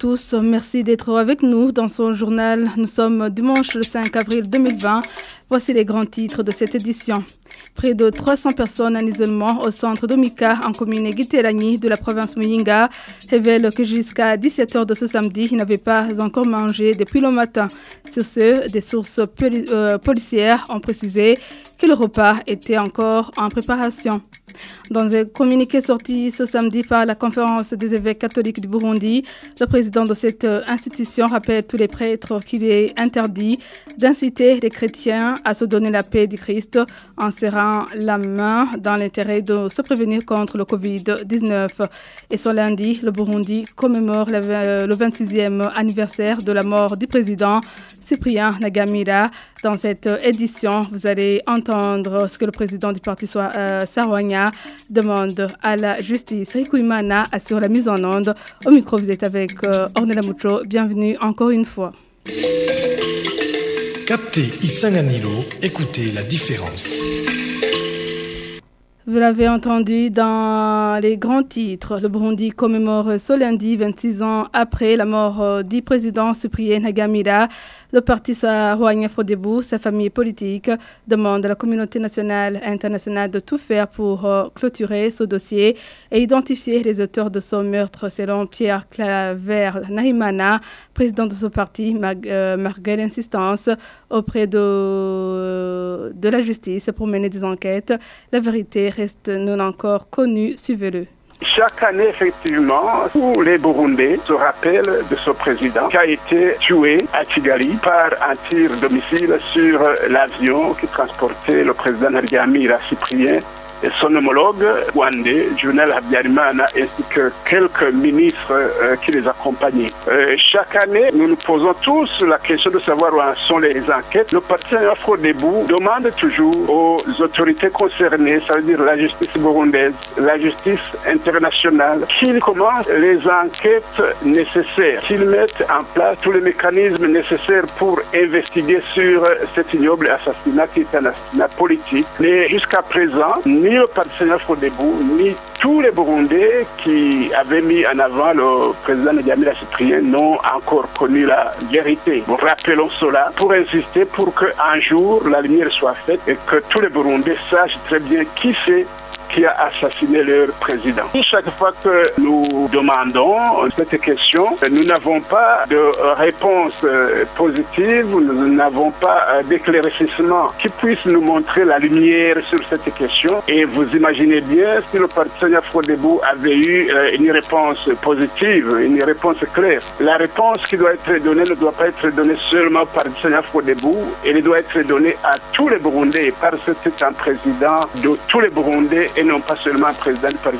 Tous. Merci d'être avec nous dans ce journal. Nous sommes dimanche le 5 avril 2020. Voici les grands titres de cette édition. Près de 300 personnes en isolement au centre d'Omika en commune Giterani de la province Muyinga révèlent que jusqu'à 17h de ce samedi, ils n'avaient pas encore mangé depuis le matin. Sur ce, des sources euh, policières ont précisé que le repas était encore en préparation. Dans un communiqué sorti ce samedi par la conférence des évêques catholiques du Burundi, le président de cette institution rappelle tous les prêtres qu'il est interdit d'inciter les chrétiens à se donner la paix du Christ en serrant la main dans l'intérêt de se prévenir contre le Covid-19. Et ce lundi, le Burundi commémore le 26e anniversaire de la mort du président Cyprien Nagamira. Dans cette édition, vous allez entendre ce que le président du parti euh, Sarwanya demande à la justice. Rikuimana assure la mise en onde. Au micro, vous êtes avec euh, Ornella. Bienvenue encore une fois. Captez Isanganilo, écoutez la différence. Vous l'avez entendu dans les grands titres. Le Burundi commémore ce lundi, 26 ans après la mort euh, du président Cyprien Nagamira. Le parti Sarouania Frodebou, sa famille politique, demande à la communauté nationale et internationale de tout faire pour euh, clôturer ce dossier et identifier les auteurs de ce meurtre, selon Pierre Claver Nahimana, président de ce parti, euh, malgré l'insistance auprès de, de la justice pour mener des enquêtes. La vérité non encore connue. Suivez-le. Chaque année, effectivement, tous les Burundais se rappellent de ce président qui a été tué à Kigali par un tir domicile sur l'avion qui transportait le président Nariamira Cyprien son homologue rwandais, Junel Habyarimana, ainsi que quelques ministres euh, qui les accompagnaient. Euh, chaque année, nous nous posons tous la question de savoir où sont les enquêtes. Le parti Afro Debout demande toujours aux autorités concernées, ça veut dire la justice burundaise, la justice internationale, qu'ils commencent les enquêtes nécessaires, qu'ils mettent en place tous les mécanismes nécessaires pour investiguer sur cet ignoble assassinat qui est un assassinat politique. Mais jusqu'à présent, ni le Parti Frodebou, ni tous les Burundais qui avaient mis en avant le président Ndiamira Cyprien n'ont encore connu la vérité. Rappelons cela pour insister pour qu'un jour la lumière soit faite et que tous les Burundais sachent très bien qui c'est qui a assassiné leur président. Chaque fois que nous demandons cette question, nous n'avons pas de réponse euh, positive, nous n'avons pas euh, d'éclaircissement qui puisse nous montrer la lumière sur cette question. Et vous imaginez bien si le parti Frodebou avait eu euh, une réponse positive, une réponse claire. La réponse qui doit être donnée ne doit pas être donnée seulement par le Seigneur Frodebou, elle doit être donnée à tous les Burundais parce que c'est un président de tous les Burundais et non pas seulement président du Paris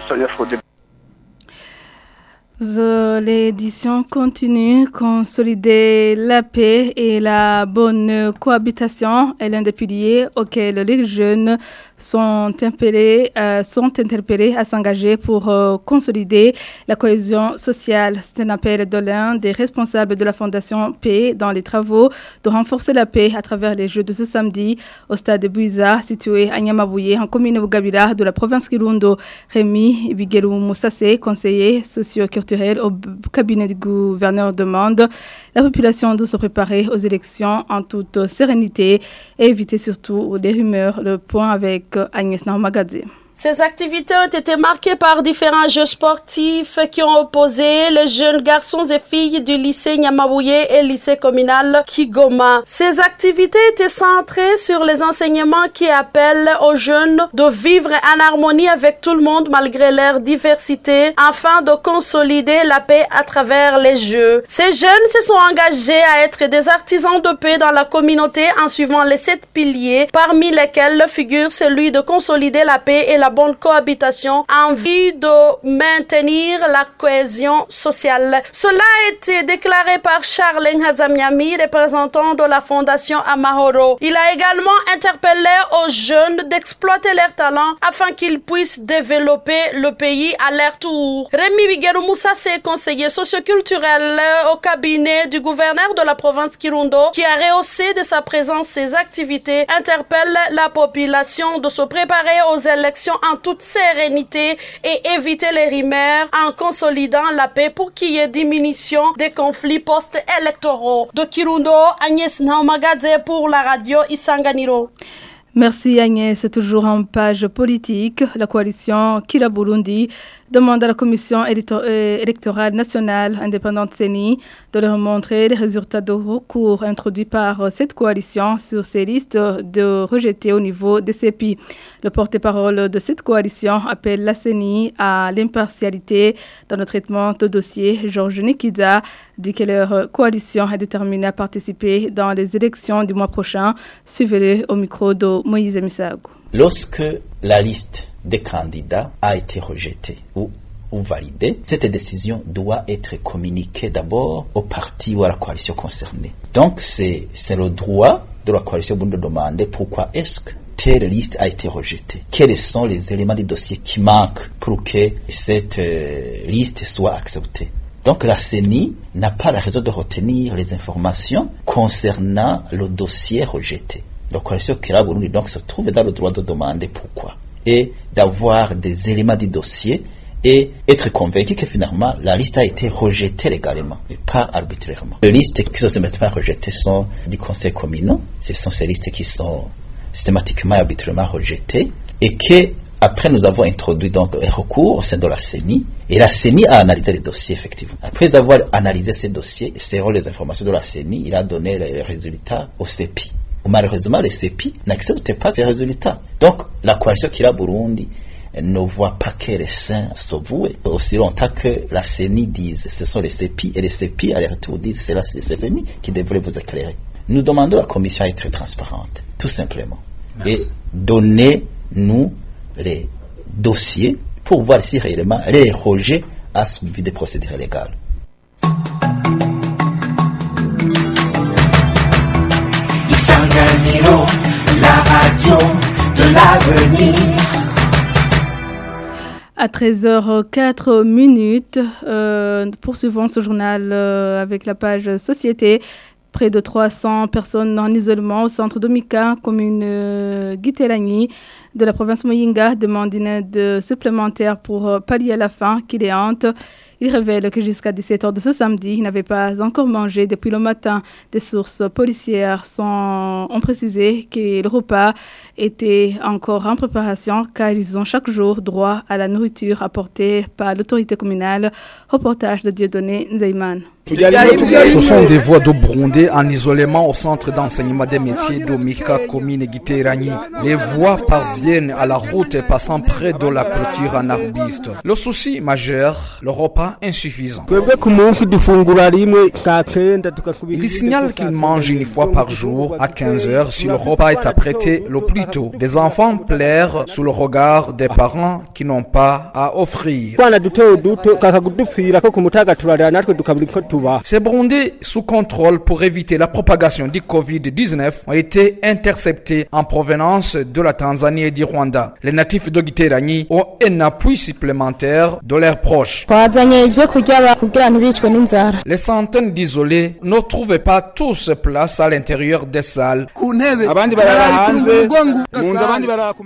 L'édition continue, consolider la paix et la bonne cohabitation est l'un des piliers auxquels les jeunes sont interpellés, euh, à s'engager pour euh, consolider la cohésion sociale. C'est un appel de l'un des responsables de la Fondation Paix dans les travaux de renforcer la paix à travers les Jeux de ce samedi au stade de Buiza, situé à Nyamabouye, en commune de Bugabira de la province Kirundo. Rémi Biguerou Moussase, conseiller socio-culturel au cabinet du gouverneur demande la population de se préparer aux élections en toute sérénité et éviter surtout des rumeurs. Le point avec Agnès Naumagadze. Ces activités ont été marquées par différents jeux sportifs qui ont opposé les jeunes garçons et filles du lycée Nyamabouye et lycée communal Kigoma. Ces activités étaient centrées sur les enseignements qui appellent aux jeunes de vivre en harmonie avec tout le monde malgré leur diversité afin de consolider la paix à travers les jeux. Ces jeunes se sont engagés à être des artisans de paix dans la communauté en suivant les sept piliers parmi lesquels figure celui de consolider la paix et la bonne cohabitation en vue de maintenir la cohésion sociale. Cela a été déclaré par Charles Hazamiami, représentant de la Fondation Amahoro. Il a également interpellé aux jeunes d'exploiter leurs talents afin qu'ils puissent développer le pays à leur tour. Rémi Biguerou Moussa, c'est conseiller socioculturel au cabinet du gouverneur de la province Kirundo, qui a rehaussé de sa présence ses activités, interpelle la population de se préparer aux élections en toute sérénité et éviter les rumeurs en consolidant la paix pour qu'il y ait diminution des conflits post-électoraux. De Kirundo, Agnès Naomagadze pour la radio Isanganiro. Merci Agnès. Toujours en page politique. La coalition Kila Burundi demande à la commission euh, électorale nationale indépendante CENI de leur montrer les résultats de recours introduits par euh, cette coalition sur ces listes de rejetés au niveau des CEPI. Le porte-parole de cette coalition appelle la CENI à l'impartialité dans le traitement de dossiers. Georges Nikida dit que leur coalition est déterminée à participer dans les élections du mois prochain. Suivez-le au micro de Moïse Misago. Lorsque la liste des candidats a été rejetée ou, ou validée, cette décision doit être communiquée d'abord au parti ou à la coalition concernée. Donc c'est le droit de la coalition de demander pourquoi est-ce que telle liste a été rejetée. Quels sont les éléments du dossier qui manquent pour que cette euh, liste soit acceptée? Donc la CENI n'a pas la raison de retenir les informations concernant le dossier rejeté. La coalition Kira donc se trouve dans le droit de demander pourquoi et d'avoir des éléments du dossier et être convaincu que finalement la liste a été rejetée légalement et pas arbitrairement. Les listes qui sont systématiquement rejetées sont du conseil communal. Ce sont ces listes qui sont systématiquement et arbitrairement rejetées et que après, nous avons introduit donc un recours au sein de la CENI et la CENI a analysé les dossiers effectivement. Après avoir analysé ces dossiers, selon les informations de la CENI, il a donné les résultats au CEPI. Malheureusement, les CEPI n'acceptent pas ces résultats. Donc, la coalition Kira Burundi ne voit pas que les saints se vouent aussi longtemps que la CENI dise ce sont les CEPI et les CEPI à leur retour disent c'est la CENI qui devrait vous éclairer. Nous demandons à la commission d'être très transparente, tout simplement. Et donnez-nous les dossiers pour voir si réellement les rejets a suivi des procédures légales. La radio de l'avenir. À 13h04 minutes, euh, poursuivons ce journal euh, avec la page Société. Près de 300 personnes en isolement au centre Domika, commune euh, de la province Moyinga, demandent une aide supplémentaire pour euh, pallier à la faim qui les hante. Il révèle que jusqu'à 17h de ce samedi, il n'avait pas encore mangé depuis le matin. Des sources policières ont précisé que le repas était encore en préparation car ils ont chaque jour droit à la nourriture apportée par l'autorité communale. Reportage de Dieudonné Nzeyman. Ce sont des voies de Brondé en isolement au centre d'enseignement des métiers d'Omika, commune Guiterani. Les voies parviennent à la route passant près de la clôture en arbuste. Le souci majeur, le repas insuffisant. Il signale qu'ils mangent une fois par jour à 15 heures si le repas est apprêté le plus tôt. Les enfants plairent sous le regard des parents qui n'ont pas à offrir. Ces brondés sous contrôle pour éviter la propagation du Covid-19 ont été interceptés en provenance de la Tanzanie et du Rwanda. Les natifs de Giterani ont un appui supplémentaire de leurs proches. Les centaines d'isolés ne trouvaient pas tous place à l'intérieur des salles.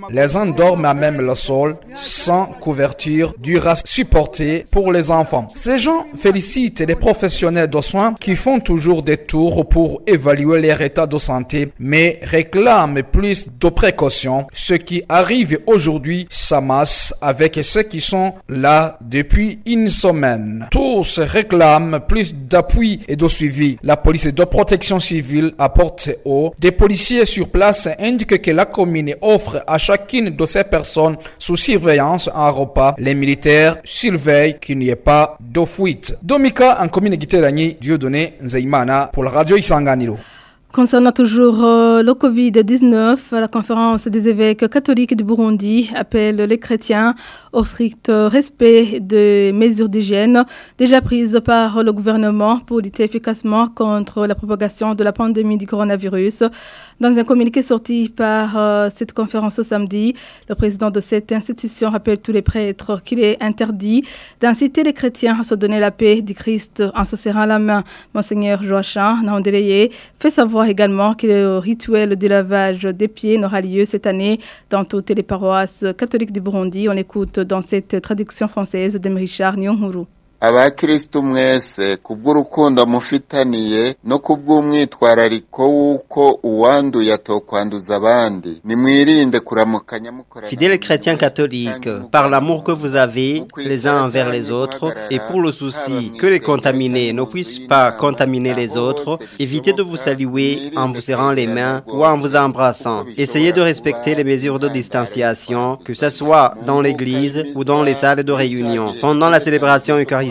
Les uns dorment à même le sol, sans couverture, du ras supporté pour les enfants. Ces gens félicitent les professionnels de soins qui font toujours des tours pour évaluer leur état de santé, mais réclament plus de précautions. Ce qui arrive aujourd'hui s'amasse avec ceux qui sont là depuis une semaine. Tous réclament plus d'appui et de suivi. La police de protection civile apporte haut. Des policiers sur place indiquent que la commune offre à chacune de ces personnes sous surveillance un repas. Les militaires surveillent qu'il n'y ait pas de fuite. Domika en commune Dieu donné Nzeimana pour la radio Isanganiro. Concernant toujours euh, le Covid-19, la conférence des évêques catholiques du Burundi appelle les chrétiens au strict respect des mesures d'hygiène déjà prises par le gouvernement pour lutter efficacement contre la propagation de la pandémie du coronavirus. Dans un communiqué sorti par euh, cette conférence ce samedi, le président de cette institution rappelle tous les prêtres qu'il est interdit d'inciter les chrétiens à se donner la paix du Christ en se serrant la main. Monseigneur Joachim Naondeleye fait savoir également que le rituel de lavage des pieds n'aura lieu cette année dans toutes les paroisses catholiques du Burundi. On écoute dans cette traduction française de Richard. Abakristu mwese kubw'urukundo mufitaniye no kubw'umwitwarariko w'uko uwanduye atokwanduza abandi nimwirinde kuramukanya mukorana Fidèles chrétiens catholiques, par l'amour que vous avez les uns envers les autres et pour le souci que les contaminés ne puissent pas contaminer les autres, évitez de vous saluer en vous serrant les mains ou en vous embrassant. Essayez de respecter les mesures de distanciation, que ce soit dans l'église ou dans les salles de réunion. Pendant la célébration eucharistique,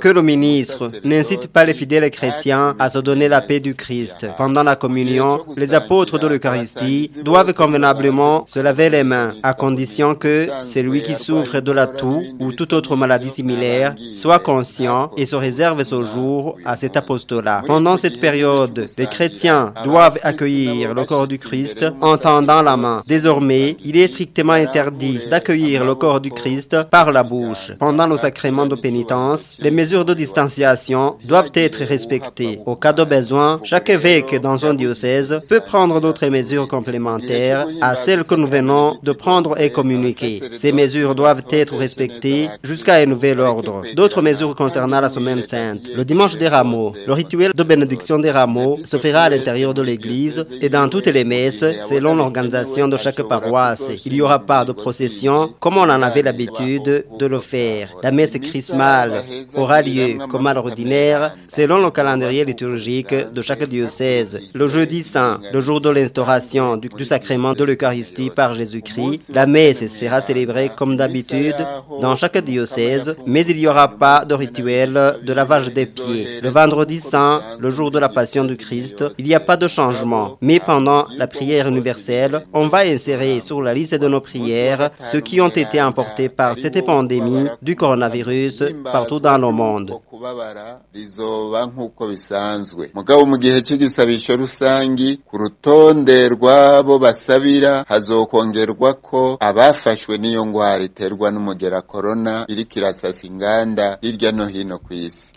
que le ministre n'incite pas les fidèles chrétiens à se donner la paix du Christ. Pendant la communion, les apôtres de l'Eucharistie doivent convenablement se laver les mains, à condition que celui qui souffre de la toux ou toute autre maladie similaire soit conscient et se réserve ce jour à cet apostolat. Pendant cette période, les chrétiens doivent accueillir le corps du Christ en tendant la main. Désormais, il est strictement interdit d'accueillir le corps du Christ par la bouche. Pendant le sacrement de pénitence, les mesures de distanciation doivent être respectées. Au cas de besoin, chaque évêque dans son diocèse peut prendre d'autres mesures complémentaires à celles que nous venons de prendre et communiquer. Ces mesures doivent être respectées jusqu'à un nouvel ordre. D'autres mesures concernant la semaine sainte. Le dimanche des rameaux, le rituel de bénédiction des rameaux se fera à l'intérieur de l'église et dans toutes les messes selon l'organisation de chaque paroisse. Il n'y aura pas de procession comme on en avait l'habitude de le faire. La messe chrismale aura lieu comme à l'ordinaire selon le calendrier liturgique de chaque diocèse. Le jeudi saint, le jour de l'instauration du, sacrement de l'Eucharistie par Jésus-Christ, la messe sera célébrée comme d'habitude dans chaque diocèse, mais il n'y aura pas de rituel de lavage des pieds. Le vendredi saint, le jour de la passion du Christ, il n'y a pas de changement, mais pendant la prière universelle, on va insérer sur la liste de nos prières ceux qui ont été emportés par cette pandémie du coronavirus partout dans le monde. kubabara rizoba nk'uko bisanzwe mugabo mu gihe cy'igisabisho rusangi ku rutonde rw'abo basabira hazokongerwa ko abafashwe n'iyo ngwara iterwa n'umugera korona iriko irasasa inganda hirya no hino ku isi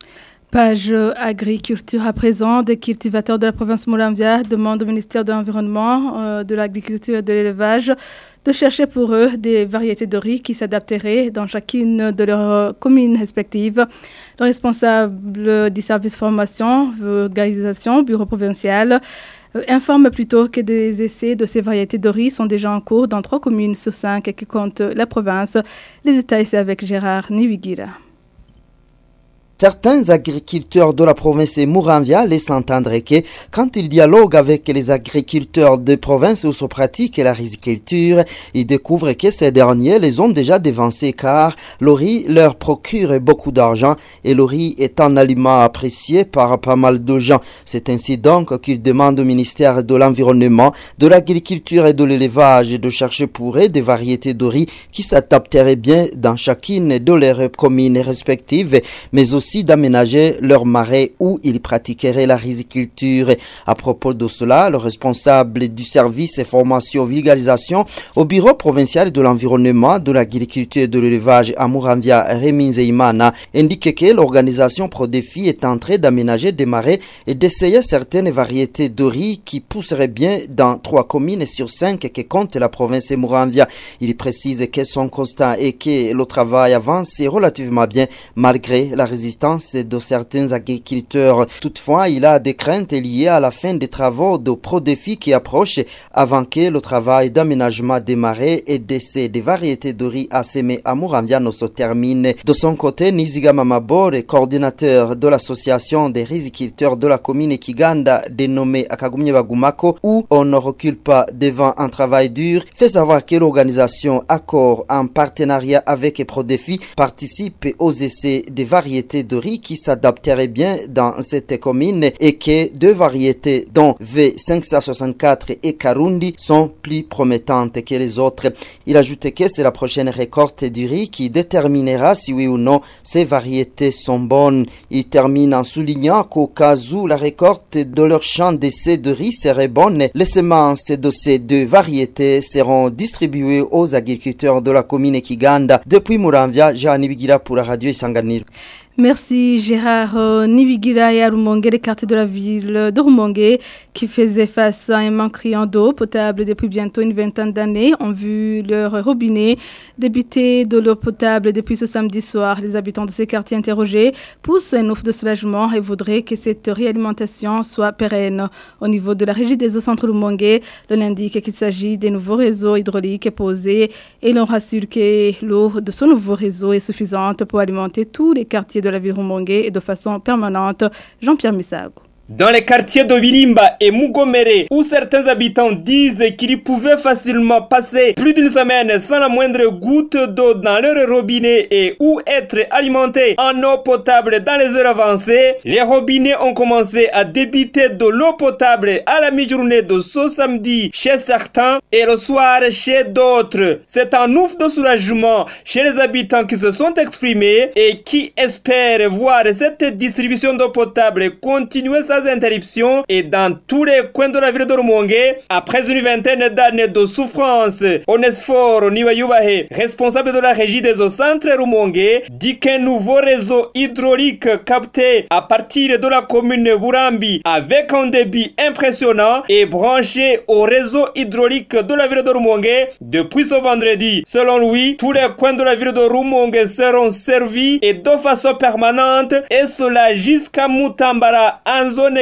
Page agriculture à présent, des cultivateurs de la province Moulambia demandent au ministère de l'Environnement, euh, de l'Agriculture et de l'Élevage de chercher pour eux des variétés de riz qui s'adapteraient dans chacune de leurs communes respectives. Le responsable du service formation, organisation, bureau provincial, euh, informe plutôt que des essais de ces variétés de riz sont déjà en cours dans trois communes sur cinq qui comptent la province. Les détails, c'est avec Gérard Niwigira. Certains agriculteurs de la province Mouranvia laissent entendre que quand ils dialoguent avec les agriculteurs de province où se pratique la riziculture, ils découvrent que ces derniers les ont déjà dévancés car le riz leur procure beaucoup d'argent et le riz est un aliment apprécié par pas mal de gens. C'est ainsi donc qu'ils demandent au ministère de l'Environnement, de l'Agriculture et de l'Élevage de chercher pour eux des variétés de riz qui s'adapteraient bien dans chacune de leurs communes respectives, mais aussi d'aménager leur marais où ils pratiqueraient la riziculture. À propos de cela, le responsable du service et formation vulgarisation au bureau provincial de l'environnement, de l'agriculture et de l'élevage à Mouranvia, Rémin Zeimana, indique que l'organisation ProDéfi est en train d'aménager des marais et d'essayer certaines variétés de riz qui pousseraient bien dans trois communes sur cinq que compte la province de Mouranvia. Il précise que son constat est que le travail avance relativement bien malgré la résistance de certains agriculteurs. Toutefois, il a des craintes liées à la fin des travaux de ProDéfi qui approchent avant que le travail d'aménagement des marais et d'essai des variétés de riz à semer à Mourambiano se termine. De son côté, Niziga Mamabor, coordinateur de l'association des riziculteurs de la commune Kiganda dénommée Akagumye Bagumako, où on ne recule pas devant un travail dur, fait savoir que l'organisation Accord en partenariat avec ProDéfi participe aux essais des variétés riz qui s'adapteraient bien dans cette commune et que deux variétés dont V564 et Karundi sont plus promettantes que les autres. Il ajoute que c'est la prochaine récolte du riz qui déterminera si oui ou non ces variétés sont bonnes. Il termine en soulignant qu'au cas où la récolte de leur champ d'essai de riz serait bonne, les semences de ces deux variétés seront distribuées aux agriculteurs de la commune Kiganda. Depuis Muramvia, Jean Bigila pour la radio Isanganiro. Merci Gérard euh, Nivigira et Arumongue, les quartiers de la ville de Rumongue, qui faisaient face à un manque criant d'eau potable depuis bientôt une vingtaine d'années, ont vu leur robinet débuter de l'eau potable depuis ce samedi soir. Les habitants de ces quartiers interrogés poussent un offre de soulagement et voudraient que cette réalimentation soit pérenne. Au niveau de la régie des eaux centre Rumongue, l'on indique qu'il s'agit des nouveaux réseaux hydrauliques posés et l'on rassure que l'eau de ce nouveau réseau est suffisante pour alimenter tous les quartiers de la ville Rumongue et de façon permanente. Jean-Pierre Missago. Dans les quartiers de Vilimba et Mugomere, où certains habitants disent qu'ils pouvaient facilement passer plus d'une semaine sans la moindre goutte d'eau dans leur robinet et où être alimentés en eau potable dans les heures avancées, les robinets ont commencé à débiter de l'eau potable à la mi-journée de ce samedi chez certains et le soir chez d'autres. C'est un ouf de soulagement chez les habitants qui se sont exprimés et qui espèrent voir cette distribution d'eau potable continuer interruption et dans tous les coins de la ville de Rumongue après une vingtaine d'années de souffrance. Onesforo Niwayubahe, responsable de la régie des eaux centres Rumongue, dit qu'un nouveau réseau hydraulique capté à partir de la commune Burambi avec un débit impressionnant est branché au réseau hydraulique de la ville de Rumongue depuis ce vendredi. Selon lui, tous les coins de la ville de Rumongue seront servis et de façon permanente et cela jusqu'à Mutambara en zone zone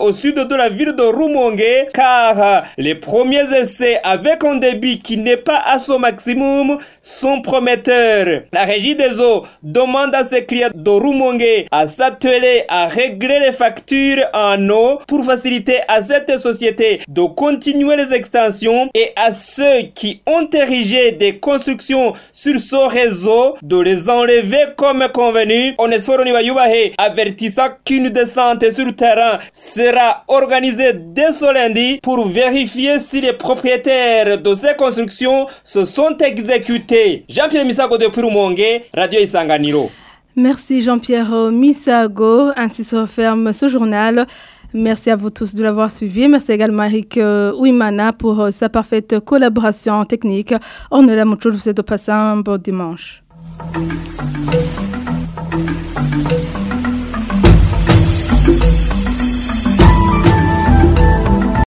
au sud de la ville de Rumongue car les premiers essais avec un débit qui n'est pas à son maximum sont prometteurs. La régie des eaux demande à ses clients de Rumongue à s'atteler à régler les factures en eau pour faciliter à cette société de continuer les extensions et à ceux qui ont érigé des constructions sur ce réseau de les enlever comme convenu. On est avertissant qu'une descente sur sera organisé dès ce lundi pour vérifier si les propriétaires de ces constructions se sont exécutés. Jean-Pierre Misago de Purumongue, Radio Isanganiro. Merci Jean-Pierre Misago. Ainsi se referme ce journal. Merci à vous tous de l'avoir suivi. Merci également à Eric euh, Ouimana pour euh, sa parfaite collaboration technique. On est là, mon de passer un bon dimanche.